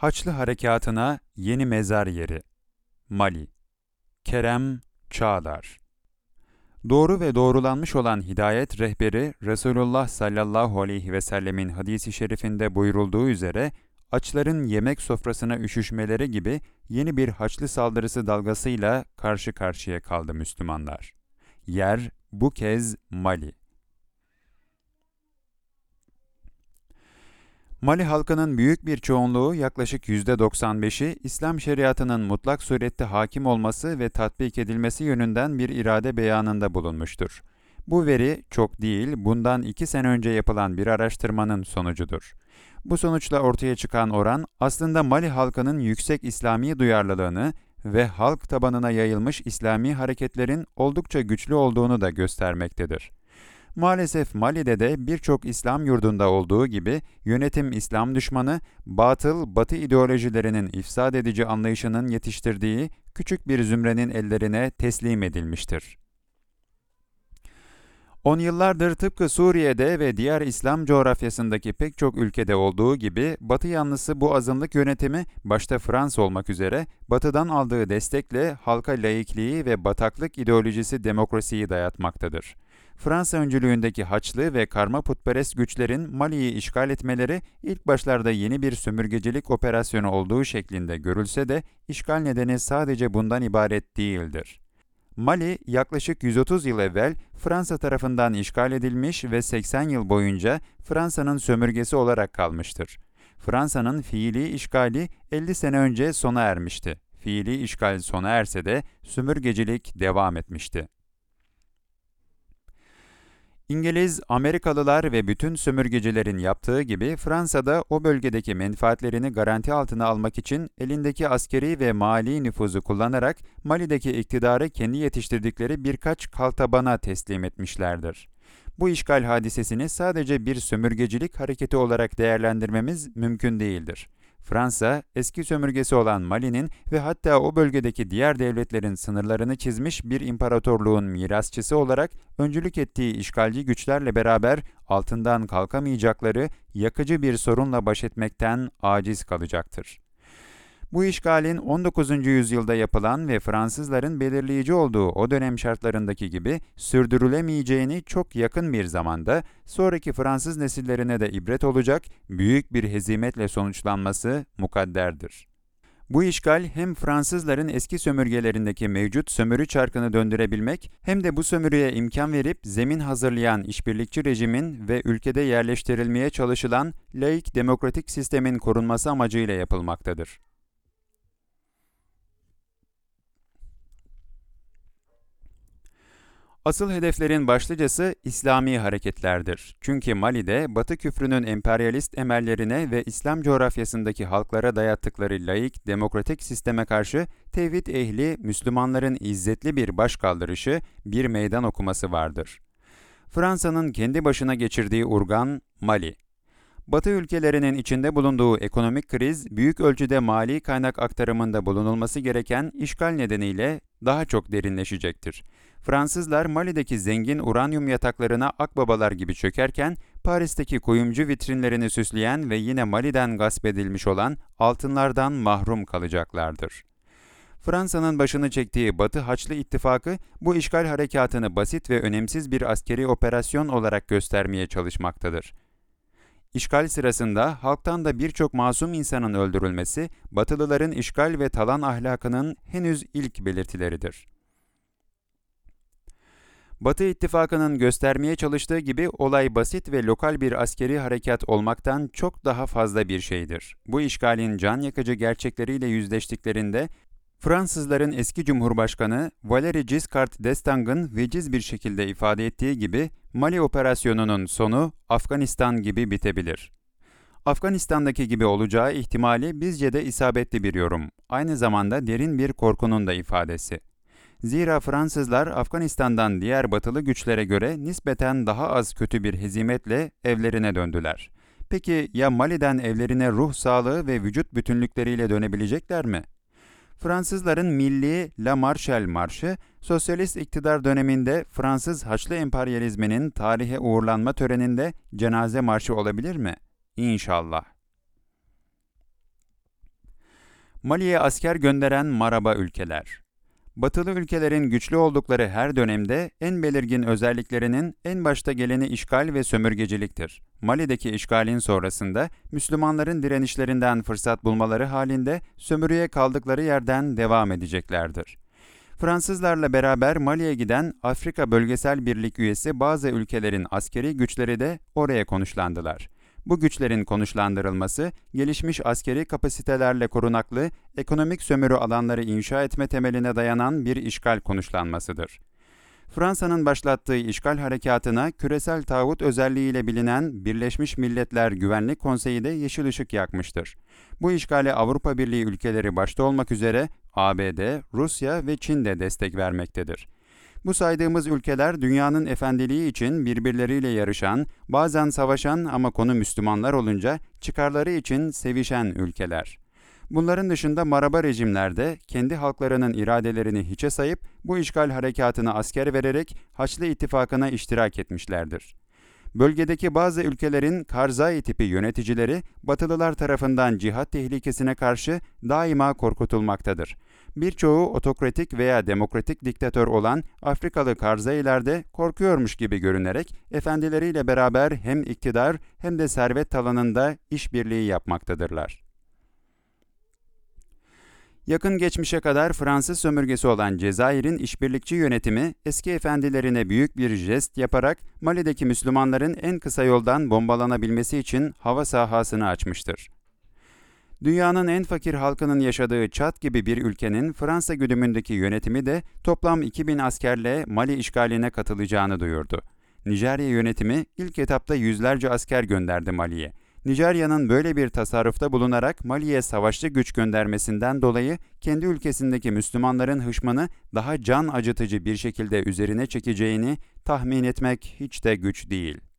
Haçlı Harekatı'na yeni mezar yeri. Mali. Kerem Çağlar. Doğru ve doğrulanmış olan hidayet rehberi Resulullah sallallahu aleyhi ve sellemin hadisi şerifinde buyurulduğu üzere açların yemek sofrasına üşüşmeleri gibi yeni bir haçlı saldırısı dalgasıyla karşı karşıya kaldı Müslümanlar. Yer bu kez Mali. Mali halkının büyük bir çoğunluğu yaklaşık %95'i İslam şeriatının mutlak surette hakim olması ve tatbik edilmesi yönünden bir irade beyanında bulunmuştur. Bu veri çok değil, bundan iki sene önce yapılan bir araştırmanın sonucudur. Bu sonuçla ortaya çıkan oran aslında Mali halkının yüksek İslami duyarlılığını ve halk tabanına yayılmış İslami hareketlerin oldukça güçlü olduğunu da göstermektedir. Maalesef Mali'de de birçok İslam yurdunda olduğu gibi yönetim İslam düşmanı, batıl, batı ideolojilerinin ifsad edici anlayışının yetiştirdiği küçük bir zümrenin ellerine teslim edilmiştir. On yıllardır tıpkı Suriye'de ve diğer İslam coğrafyasındaki pek çok ülkede olduğu gibi Batı yanlısı bu azınlık yönetimi başta Fransa olmak üzere Batı'dan aldığı destekle halka laikliği ve bataklık ideolojisi demokrasiyi dayatmaktadır. Fransa öncülüğündeki Haçlı ve karma putperest güçlerin Mali'yi işgal etmeleri ilk başlarda yeni bir sömürgecilik operasyonu olduğu şeklinde görülse de işgal nedeni sadece bundan ibaret değildir. Mali yaklaşık 130 yıl evvel Fransa tarafından işgal edilmiş ve 80 yıl boyunca Fransa'nın sömürgesi olarak kalmıştır. Fransa'nın fiili işgali 50 sene önce sona ermişti. Fiili işgal sona erse de sömürgecilik devam etmişti. İngiliz, Amerikalılar ve bütün sömürgecilerin yaptığı gibi Fransa'da o bölgedeki menfaatlerini garanti altına almak için elindeki askeri ve mali nüfuzu kullanarak Mali'deki iktidarı kendi yetiştirdikleri birkaç kaltabana teslim etmişlerdir. Bu işgal hadisesini sadece bir sömürgecilik hareketi olarak değerlendirmemiz mümkün değildir. Fransa, eski sömürgesi olan Mali'nin ve hatta o bölgedeki diğer devletlerin sınırlarını çizmiş bir imparatorluğun mirasçısı olarak öncülük ettiği işgalci güçlerle beraber altından kalkamayacakları yakıcı bir sorunla baş etmekten aciz kalacaktır. Bu işgalin 19. yüzyılda yapılan ve Fransızların belirleyici olduğu o dönem şartlarındaki gibi sürdürülemeyeceğini çok yakın bir zamanda sonraki Fransız nesillerine de ibret olacak büyük bir hezimetle sonuçlanması mukadderdir. Bu işgal hem Fransızların eski sömürgelerindeki mevcut sömürü çarkını döndürebilmek hem de bu sömürüye imkan verip zemin hazırlayan işbirlikçi rejimin ve ülkede yerleştirilmeye çalışılan laik demokratik sistemin korunması amacıyla yapılmaktadır. Asıl hedeflerin başlıcası İslami hareketlerdir. Çünkü Mali'de Batı küfrünün emperyalist emellerine ve İslam coğrafyasındaki halklara dayattıkları laik, demokratik sisteme karşı tevhid ehli Müslümanların izzetli bir başkaldırışı, bir meydan okuması vardır. Fransa'nın kendi başına geçirdiği urgan Mali. Batı ülkelerinin içinde bulunduğu ekonomik kriz, büyük ölçüde mali kaynak aktarımında bulunulması gereken işgal nedeniyle daha çok derinleşecektir. Fransızlar Mali'deki zengin uranyum yataklarına akbabalar gibi çökerken, Paris'teki kuyumcu vitrinlerini süsleyen ve yine Mali'den gasp edilmiş olan altınlardan mahrum kalacaklardır. Fransa'nın başını çektiği Batı Haçlı İttifakı bu işgal harekatını basit ve önemsiz bir askeri operasyon olarak göstermeye çalışmaktadır. İşgal sırasında halktan da birçok masum insanın öldürülmesi, Batılıların işgal ve talan ahlakının henüz ilk belirtileridir. Batı ittifakının göstermeye çalıştığı gibi olay basit ve lokal bir askeri harekat olmaktan çok daha fazla bir şeydir. Bu işgalin can yakıcı gerçekleriyle yüzleştiklerinde Fransızların eski Cumhurbaşkanı Valéry Giscard d'Estaing'ın veciz bir şekilde ifade ettiği gibi Mali operasyonunun sonu Afganistan gibi bitebilir. Afganistan'daki gibi olacağı ihtimali bizce de isabetli bir yorum. Aynı zamanda derin bir korkunun da ifadesi. Zira Fransızlar Afganistan'dan diğer batılı güçlere göre nispeten daha az kötü bir hezimetle evlerine döndüler. Peki ya Mali'den evlerine ruh sağlığı ve vücut bütünlükleriyle dönebilecekler mi? Fransızların milli La Marshall Marşı, sosyalist iktidar döneminde Fransız Haçlı emperyalizminin tarihe uğurlanma töreninde cenaze marşı olabilir mi? İnşallah. Mali'ye asker gönderen Maraba ülkeler. Batılı ülkelerin güçlü oldukları her dönemde en belirgin özelliklerinin en başta geleni işgal ve sömürgeciliktir. Mali'deki işgalin sonrasında Müslümanların direnişlerinden fırsat bulmaları halinde sömürüye kaldıkları yerden devam edeceklerdir. Fransızlarla beraber Mali'ye giden Afrika Bölgesel Birlik üyesi bazı ülkelerin askeri güçleri de oraya konuşlandılar. Bu güçlerin konuşlandırılması, gelişmiş askeri kapasitelerle korunaklı ekonomik sömürü alanları inşa etme temeline dayanan bir işgal konuşlanmasıdır. Fransa'nın başlattığı işgal harekatına küresel tağut özelliğiyle bilinen Birleşmiş Milletler Güvenlik Konseyi de yeşil ışık yakmıştır. Bu işgale Avrupa Birliği ülkeleri başta olmak üzere ABD, Rusya ve Çin de destek vermektedir. Bu saydığımız ülkeler dünyanın efendiliği için birbirleriyle yarışan, bazen savaşan ama konu Müslümanlar olunca çıkarları için sevişen ülkeler. Bunların dışında maraba rejimlerde kendi halklarının iradelerini hiçe sayıp bu işgal harekatına asker vererek Haçlı İttifakı'na iştirak etmişlerdir. Bölgedeki bazı ülkelerin Karzai tipi yöneticileri Batılılar tarafından cihat tehlikesine karşı daima korkutulmaktadır. Birçoğu otokratik veya demokratik diktatör olan Afrikalı Karzai'ler de korkuyormuş gibi görünerek efendileriyle beraber hem iktidar hem de servet talanında işbirliği yapmaktadırlar. Yakın geçmişe kadar Fransız sömürgesi olan Cezayir'in işbirlikçi yönetimi eski efendilerine büyük bir jest yaparak Mali'deki Müslümanların en kısa yoldan bombalanabilmesi için hava sahasını açmıştır. Dünyanın en fakir halkının yaşadığı Çat gibi bir ülkenin Fransa güdümündeki yönetimi de toplam 2000 askerle Mali işgaline katılacağını duyurdu. Nijerya yönetimi ilk etapta yüzlerce asker gönderdi Mali'ye. Nijerya'nın böyle bir tasarrufta bulunarak Mali'ye savaşçı güç göndermesinden dolayı kendi ülkesindeki Müslümanların hışmanı daha can acıtıcı bir şekilde üzerine çekeceğini tahmin etmek hiç de güç değil.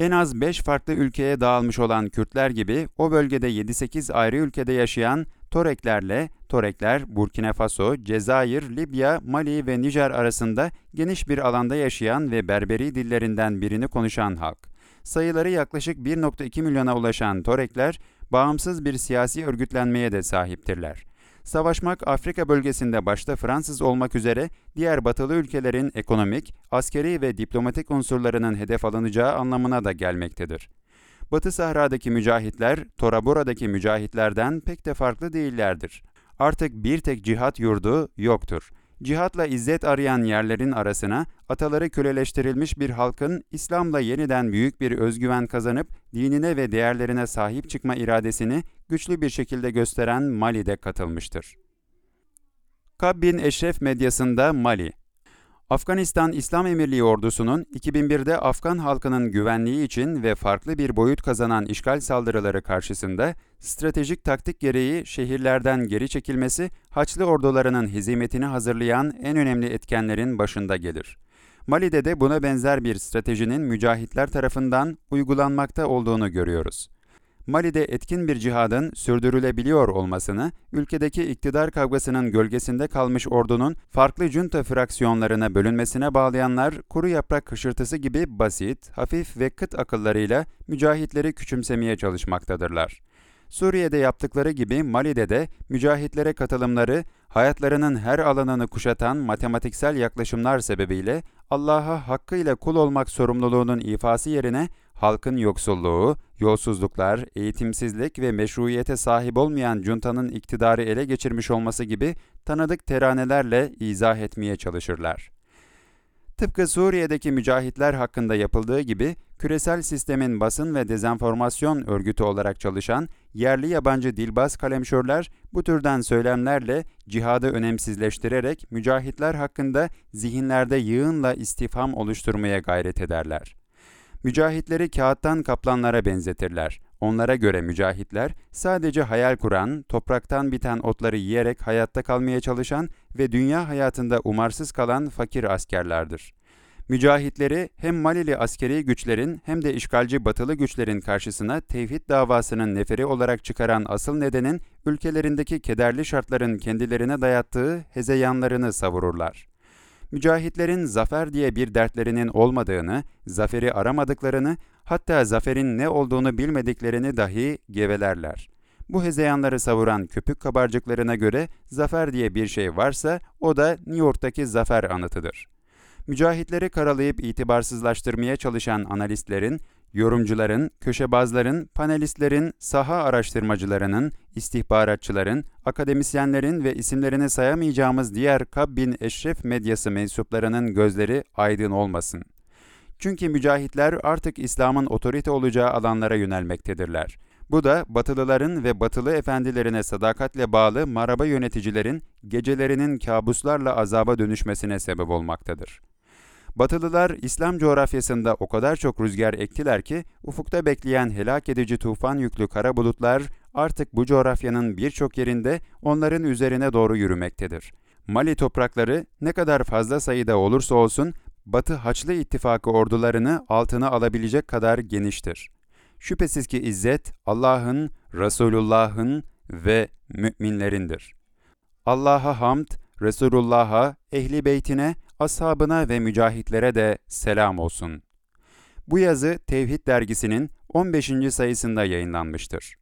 En az 5 farklı ülkeye dağılmış olan Kürtler gibi o bölgede 7-8 ayrı ülkede yaşayan Toreklerle, Torekler, Burkina Faso, Cezayir, Libya, Mali ve Nijer arasında geniş bir alanda yaşayan ve Berberi dillerinden birini konuşan halk sayıları yaklaşık 1.2 milyona ulaşan Torekler, bağımsız bir siyasi örgütlenmeye de sahiptirler. Savaşmak Afrika bölgesinde başta Fransız olmak üzere diğer batılı ülkelerin ekonomik, askeri ve diplomatik unsurlarının hedef alınacağı anlamına da gelmektedir. Batı Sahra'daki mücahitler, Torabora'daki mücahitlerden pek de farklı değillerdir. Artık bir tek cihat yurdu yoktur cihatla izzet arayan yerlerin arasına ataları köleleştirilmiş bir halkın İslam'la yeniden büyük bir özgüven kazanıp dinine ve değerlerine sahip çıkma iradesini güçlü bir şekilde gösteren Mali'de katılmıştır. Kab Eşref medyasında Mali Afganistan İslam Emirliği ordusunun 2001'de Afgan halkının güvenliği için ve farklı bir boyut kazanan işgal saldırıları karşısında stratejik taktik gereği şehirlerden geri çekilmesi Haçlı ordularının hizmetini hazırlayan en önemli etkenlerin başında gelir. Mali'de de buna benzer bir stratejinin mücahitler tarafından uygulanmakta olduğunu görüyoruz. Mali'de etkin bir cihadın sürdürülebiliyor olmasını, ülkedeki iktidar kavgasının gölgesinde kalmış ordunun farklı junta fraksiyonlarına bölünmesine bağlayanlar kuru yaprak hışırtısı gibi basit, hafif ve kıt akıllarıyla mücahitleri küçümsemeye çalışmaktadırlar. Suriye'de yaptıkları gibi Mali'de de mücahitlere katılımları hayatlarının her alanını kuşatan matematiksel yaklaşımlar sebebiyle Allah'a hakkıyla kul olmak sorumluluğunun ifası yerine halkın yoksulluğu, yolsuzluklar, eğitimsizlik ve meşruiyete sahip olmayan cuntanın iktidarı ele geçirmiş olması gibi tanıdık teranelerle izah etmeye çalışırlar. Tıpkı Suriye'deki mücahitler hakkında yapıldığı gibi küresel sistemin basın ve dezenformasyon örgütü olarak çalışan yerli yabancı dilbaz kalemşörler bu türden söylemlerle cihadı önemsizleştirerek mücahitler hakkında zihinlerde yığınla istifham oluşturmaya gayret ederler. Mücahitleri kağıttan kaplanlara benzetirler. Onlara göre mücahitler sadece hayal kuran, topraktan biten otları yiyerek hayatta kalmaya çalışan ve dünya hayatında umarsız kalan fakir askerlerdir. Mücahitleri hem Malili askeri güçlerin hem de işgalci batılı güçlerin karşısına tevhid davasının neferi olarak çıkaran asıl nedenin ülkelerindeki kederli şartların kendilerine dayattığı hezeyanlarını savururlar mücahitlerin zafer diye bir dertlerinin olmadığını, zaferi aramadıklarını, hatta zaferin ne olduğunu bilmediklerini dahi gevelerler. Bu hezeyanları savuran köpük kabarcıklarına göre zafer diye bir şey varsa o da New York'taki zafer anıtıdır. Mücahitleri karalayıp itibarsızlaştırmaya çalışan analistlerin, yorumcuların, köşebazların, panelistlerin, saha araştırmacılarının, istihbaratçıların, akademisyenlerin ve isimlerini sayamayacağımız diğer Kabbin Eşref medyası mensuplarının gözleri aydın olmasın. Çünkü mücahitler artık İslam'ın otorite olacağı alanlara yönelmektedirler. Bu da Batılıların ve Batılı efendilerine sadakatle bağlı maraba yöneticilerin gecelerinin kabuslarla azaba dönüşmesine sebep olmaktadır. Batılılar İslam coğrafyasında o kadar çok rüzgar ektiler ki ufukta bekleyen helak edici tufan yüklü kara bulutlar artık bu coğrafyanın birçok yerinde onların üzerine doğru yürümektedir. Mali toprakları ne kadar fazla sayıda olursa olsun Batı Haçlı İttifakı ordularını altına alabilecek kadar geniştir. Şüphesiz ki izzet Allah'ın, Resulullah'ın ve müminlerindir. Allah'a hamd, Resulullah'a, ehli beytine, ashabına ve mücahitlere de selam olsun. Bu yazı Tevhid dergisinin 15. sayısında yayınlanmıştır.